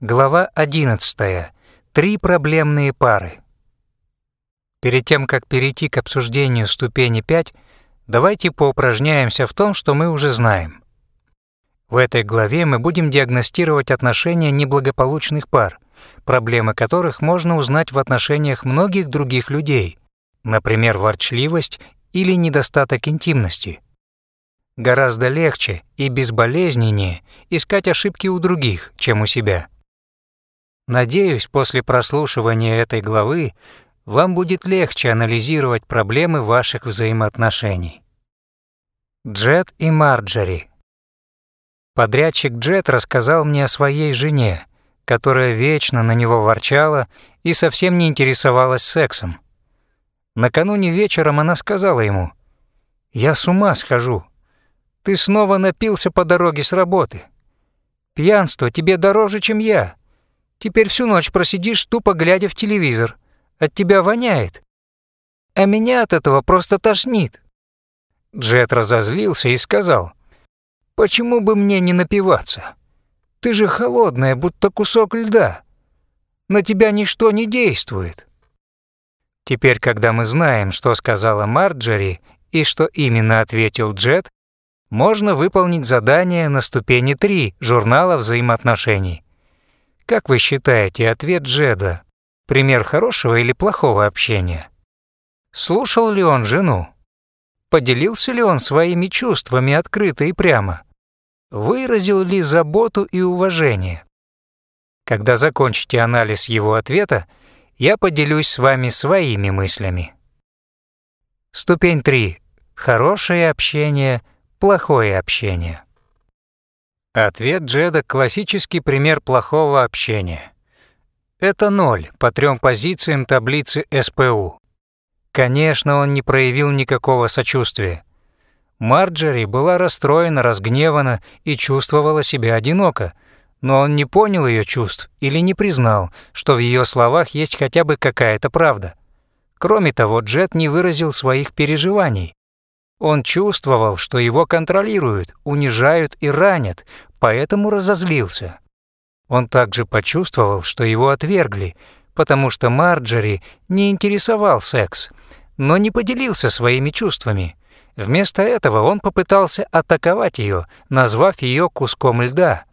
Глава 11. Три проблемные пары. Перед тем, как перейти к обсуждению ступени 5, давайте поупражняемся в том, что мы уже знаем. В этой главе мы будем диагностировать отношения неблагополучных пар, проблемы которых можно узнать в отношениях многих других людей, например, ворчливость или недостаток интимности. Гораздо легче и безболезненнее искать ошибки у других, чем у себя. Надеюсь, после прослушивания этой главы вам будет легче анализировать проблемы ваших взаимоотношений. Джет и Марджери. Подрядчик Джет рассказал мне о своей жене, которая вечно на него ворчала и совсем не интересовалась сексом. Накануне вечером она сказала ему, «Я с ума схожу. Ты снова напился по дороге с работы. Пьянство тебе дороже, чем я. Теперь всю ночь просидишь, тупо глядя в телевизор. От тебя воняет. А меня от этого просто тошнит». Джет разозлился и сказал, «Почему бы мне не напиваться? Ты же холодная, будто кусок льда. На тебя ничто не действует». Теперь, когда мы знаем, что сказала Марджери и что именно ответил Джет, можно выполнить задание на ступени 3 журнала взаимоотношений. Как вы считаете, ответ Джеда – пример хорошего или плохого общения? Слушал ли он жену? Поделился ли он своими чувствами открыто и прямо? Выразил ли заботу и уважение? Когда закончите анализ его ответа, я поделюсь с вами своими мыслями. Ступень 3. Хорошее общение – плохое общение. Ответ Джеда – классический пример плохого общения. Это ноль по трем позициям таблицы СПУ. Конечно, он не проявил никакого сочувствия. Марджери была расстроена, разгневана и чувствовала себя одиноко, но он не понял ее чувств или не признал, что в ее словах есть хотя бы какая-то правда. Кроме того, Джет не выразил своих переживаний. Он чувствовал, что его контролируют, унижают и ранят, поэтому разозлился. Он также почувствовал, что его отвергли, потому что Марджери не интересовал секс, но не поделился своими чувствами. Вместо этого он попытался атаковать ее, назвав ее куском льда.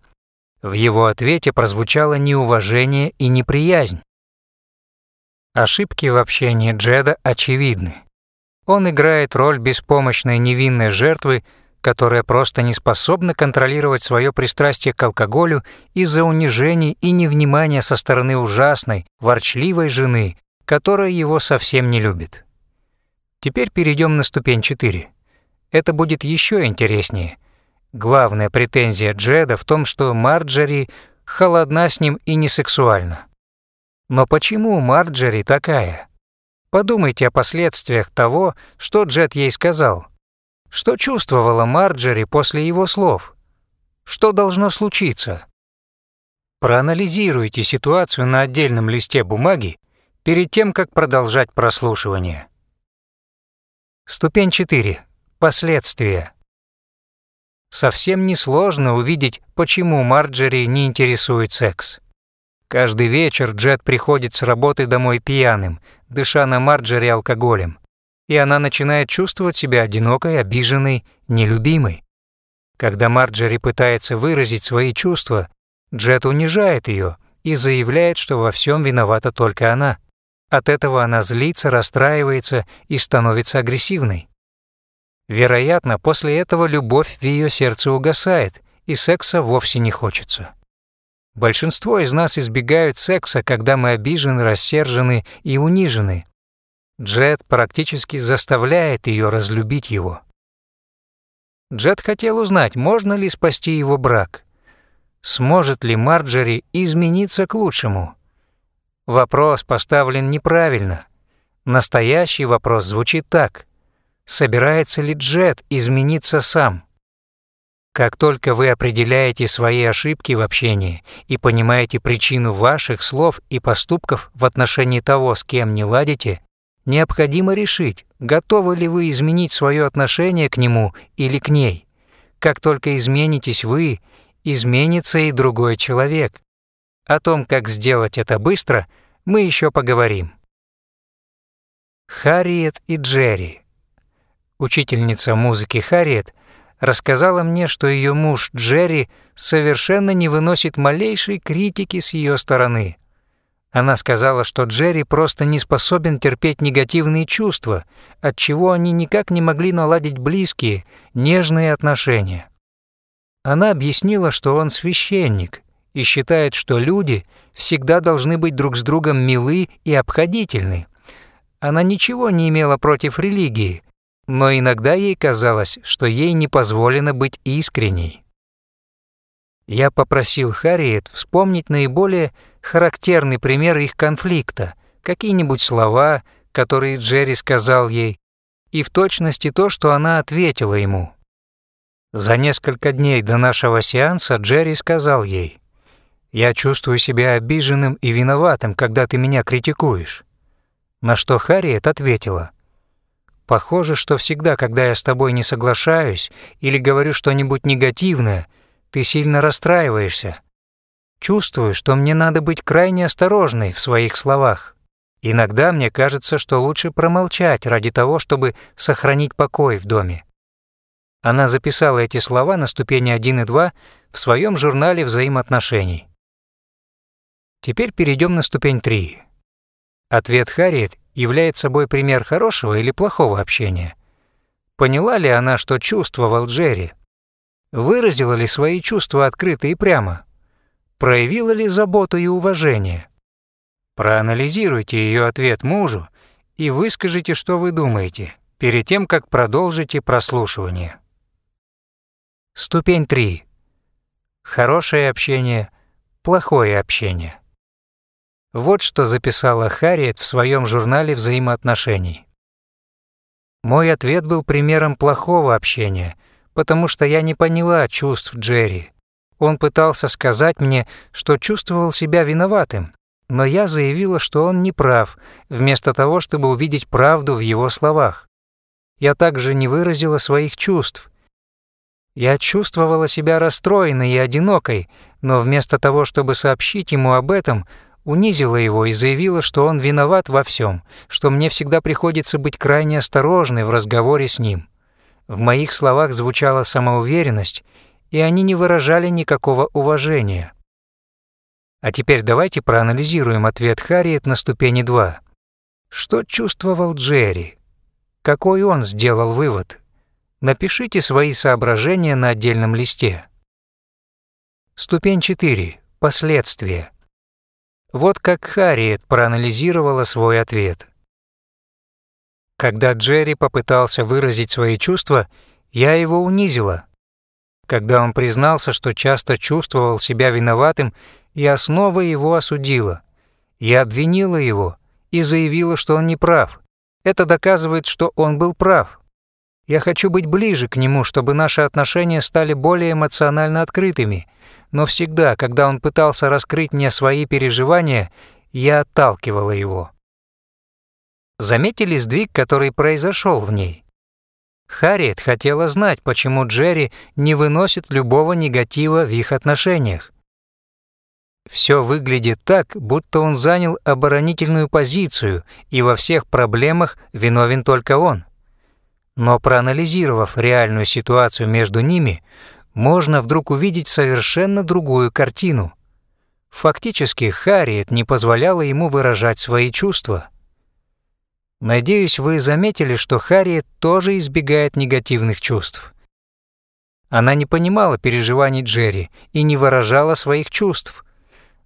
В его ответе прозвучало неуважение и неприязнь. Ошибки в общении Джеда очевидны. Он играет роль беспомощной невинной жертвы, которая просто не способна контролировать свое пристрастие к алкоголю из-за унижений и невнимания со стороны ужасной, ворчливой жены, которая его совсем не любит. Теперь перейдем на ступень 4. Это будет еще интереснее. Главная претензия Джеда в том, что Марджери холодна с ним и не сексуальна. Но почему Марджери такая? Подумайте о последствиях того, что Джет ей сказал. Что чувствовала Марджери после его слов? Что должно случиться? Проанализируйте ситуацию на отдельном листе бумаги перед тем, как продолжать прослушивание. Ступень 4. Последствия. Совсем несложно увидеть, почему Марджери не интересует секс. Каждый вечер Джет приходит с работы домой пьяным, дыша на Марджери алкоголем, и она начинает чувствовать себя одинокой, обиженной, нелюбимой. Когда Марджери пытается выразить свои чувства, Джет унижает ее и заявляет, что во всем виновата только она. От этого она злится, расстраивается и становится агрессивной. Вероятно, после этого любовь в ее сердце угасает, и секса вовсе не хочется. Большинство из нас избегают секса, когда мы обижены, рассержены и унижены. Джет практически заставляет ее разлюбить его. Джет хотел узнать, можно ли спасти его брак. Сможет ли Марджери измениться к лучшему? Вопрос поставлен неправильно. Настоящий вопрос звучит так. Собирается ли Джет измениться сам? Как только вы определяете свои ошибки в общении и понимаете причину ваших слов и поступков в отношении того, с кем не ладите, необходимо решить, готовы ли вы изменить свое отношение к нему или к ней. Как только изменитесь вы, изменится и другой человек. О том, как сделать это быстро, мы еще поговорим. Харриет и Джерри. Учительница музыки Харриет рассказала мне, что ее муж Джерри совершенно не выносит малейшей критики с ее стороны. Она сказала, что Джерри просто не способен терпеть негативные чувства, от чего они никак не могли наладить близкие, нежные отношения. Она объяснила, что он священник и считает, что люди всегда должны быть друг с другом милы и обходительны. Она ничего не имела против религии, но иногда ей казалось, что ей не позволено быть искренней. Я попросил Харриет вспомнить наиболее характерный пример их конфликта, какие-нибудь слова, которые Джерри сказал ей, и в точности то, что она ответила ему. За несколько дней до нашего сеанса Джерри сказал ей, «Я чувствую себя обиженным и виноватым, когда ты меня критикуешь». На что Харриет ответила, Похоже, что всегда, когда я с тобой не соглашаюсь или говорю что-нибудь негативное, ты сильно расстраиваешься. Чувствую, что мне надо быть крайне осторожной в своих словах. Иногда мне кажется, что лучше промолчать ради того, чтобы сохранить покой в доме. Она записала эти слова на ступени 1 и 2 в своем журнале взаимоотношений. Теперь перейдем на ступень 3. Ответ Харриет является собой пример хорошего или плохого общения? Поняла ли она, что чувствовал Джерри? Выразила ли свои чувства открыто и прямо? Проявила ли заботу и уважение? Проанализируйте ее ответ мужу и выскажите, что вы думаете, перед тем, как продолжите прослушивание. Ступень 3. Хорошее общение, плохое общение. Вот что записала Харриет в своем журнале взаимоотношений. Мой ответ был примером плохого общения, потому что я не поняла чувств Джерри. Он пытался сказать мне, что чувствовал себя виноватым, но я заявила, что он не прав, вместо того, чтобы увидеть правду в его словах. Я также не выразила своих чувств. Я чувствовала себя расстроенной и одинокой, но вместо того, чтобы сообщить ему об этом, унизила его и заявила, что он виноват во всем, что мне всегда приходится быть крайне осторожной в разговоре с ним. В моих словах звучала самоуверенность, и они не выражали никакого уважения. А теперь давайте проанализируем ответ Харриет на ступени 2. Что чувствовал Джерри? Какой он сделал вывод? Напишите свои соображения на отдельном листе. Ступень 4. Последствия. Вот как Харриет проанализировала свой ответ. Когда Джерри попытался выразить свои чувства, я его унизила. Когда он признался, что часто чувствовал себя виноватым, я снова его осудила. Я обвинила его и заявила, что он не прав. Это доказывает, что он был прав. Я хочу быть ближе к нему, чтобы наши отношения стали более эмоционально открытыми, но всегда, когда он пытался раскрыть мне свои переживания, я отталкивала его. Заметили сдвиг, который произошел в ней? Харриет хотела знать, почему Джерри не выносит любого негатива в их отношениях. Все выглядит так, будто он занял оборонительную позицию, и во всех проблемах виновен только он. Но проанализировав реальную ситуацию между ними, можно вдруг увидеть совершенно другую картину. Фактически Харриет не позволяла ему выражать свои чувства. Надеюсь, вы заметили, что Харриет тоже избегает негативных чувств. Она не понимала переживаний Джерри и не выражала своих чувств.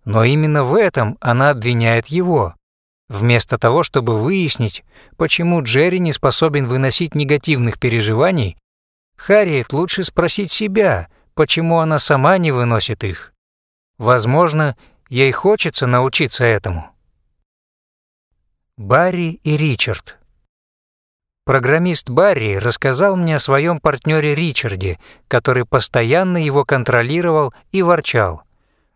Но именно в этом она обвиняет его, вместо того, чтобы выяснить, почему Джерри не способен выносить негативных переживаний Харриет лучше спросить себя, почему она сама не выносит их. Возможно, ей хочется научиться этому. Барри и Ричард Программист Барри рассказал мне о своем партнере Ричарде, который постоянно его контролировал и ворчал.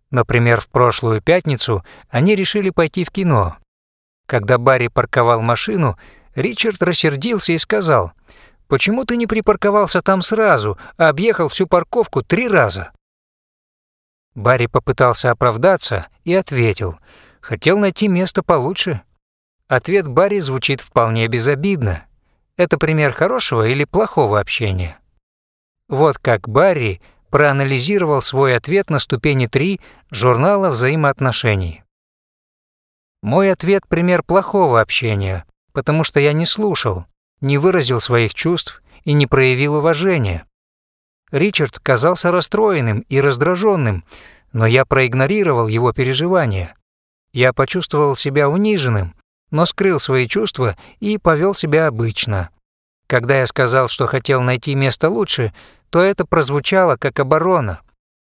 Например, в прошлую пятницу они решили пойти в кино. Когда Барри парковал машину, Ричард рассердился и сказал — Почему ты не припарковался там сразу, а объехал всю парковку три раза?» Барри попытался оправдаться и ответил, хотел найти место получше. Ответ Барри звучит вполне безобидно. Это пример хорошего или плохого общения. Вот как Барри проанализировал свой ответ на ступени 3 журнала взаимоотношений. Мой ответ – пример плохого общения, потому что я не слушал, не выразил своих чувств и не проявил уважения. Ричард казался расстроенным и раздраженным, но я проигнорировал его переживания. Я почувствовал себя униженным, но скрыл свои чувства и повел себя обычно. Когда я сказал, что хотел найти место лучше, то это прозвучало как оборона.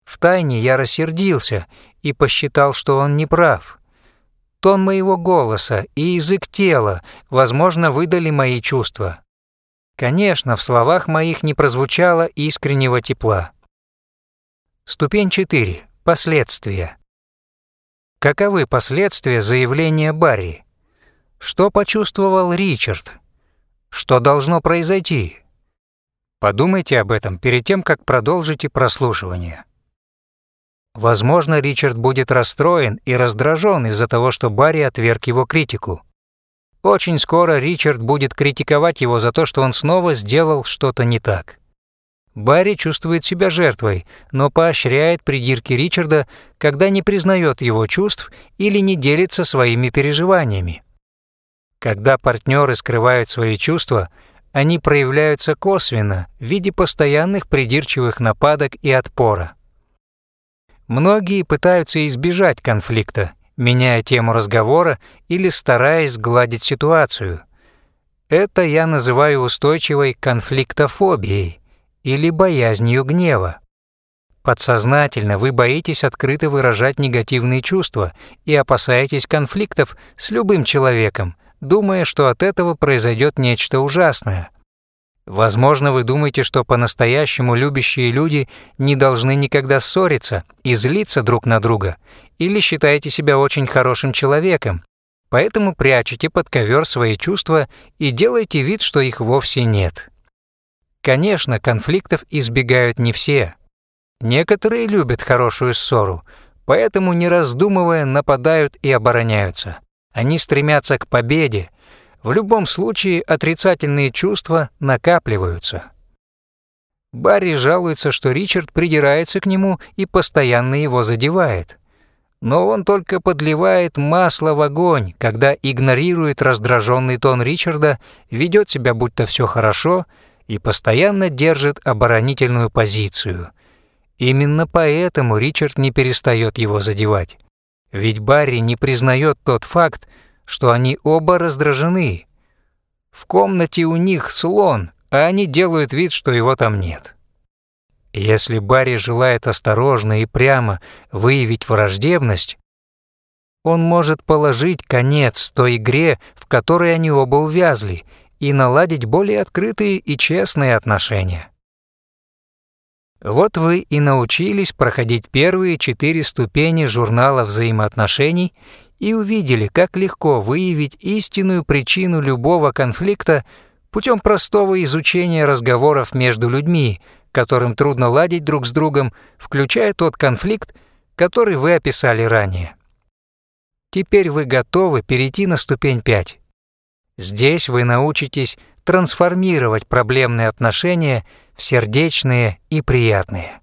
Втайне я рассердился и посчитал, что он не прав. Тон моего голоса и язык тела, возможно, выдали мои чувства. Конечно, в словах моих не прозвучало искреннего тепла. Ступень 4. Последствия. Каковы последствия заявления Барри? Что почувствовал Ричард? Что должно произойти? Подумайте об этом перед тем, как продолжите прослушивание. Возможно, Ричард будет расстроен и раздражен из-за того, что Барри отверг его критику. Очень скоро Ричард будет критиковать его за то, что он снова сделал что-то не так. Барри чувствует себя жертвой, но поощряет придирки Ричарда, когда не признает его чувств или не делится своими переживаниями. Когда партнеры скрывают свои чувства, они проявляются косвенно в виде постоянных придирчивых нападок и отпора. Многие пытаются избежать конфликта, меняя тему разговора или стараясь сгладить ситуацию. Это я называю устойчивой конфликтофобией или боязнью гнева. Подсознательно вы боитесь открыто выражать негативные чувства и опасаетесь конфликтов с любым человеком, думая, что от этого произойдет нечто ужасное. Возможно, вы думаете, что по-настоящему любящие люди не должны никогда ссориться и злиться друг на друга, или считаете себя очень хорошим человеком, поэтому прячете под ковер свои чувства и делаете вид, что их вовсе нет. Конечно, конфликтов избегают не все. Некоторые любят хорошую ссору, поэтому, не раздумывая, нападают и обороняются. Они стремятся к победе. В любом случае отрицательные чувства накапливаются. Барри жалуется, что Ричард придирается к нему и постоянно его задевает. Но он только подливает масло в огонь, когда игнорирует раздраженный тон Ричарда, ведет себя будто все хорошо и постоянно держит оборонительную позицию. Именно поэтому Ричард не перестает его задевать. Ведь Барри не признает тот факт, что они оба раздражены. В комнате у них слон, а они делают вид, что его там нет. Если Барри желает осторожно и прямо выявить враждебность, он может положить конец той игре, в которой они оба увязли, и наладить более открытые и честные отношения. Вот вы и научились проходить первые четыре ступени журнала взаимоотношений и увидели, как легко выявить истинную причину любого конфликта путем простого изучения разговоров между людьми, которым трудно ладить друг с другом, включая тот конфликт, который вы описали ранее. Теперь вы готовы перейти на ступень 5. Здесь вы научитесь трансформировать проблемные отношения в сердечные и приятные.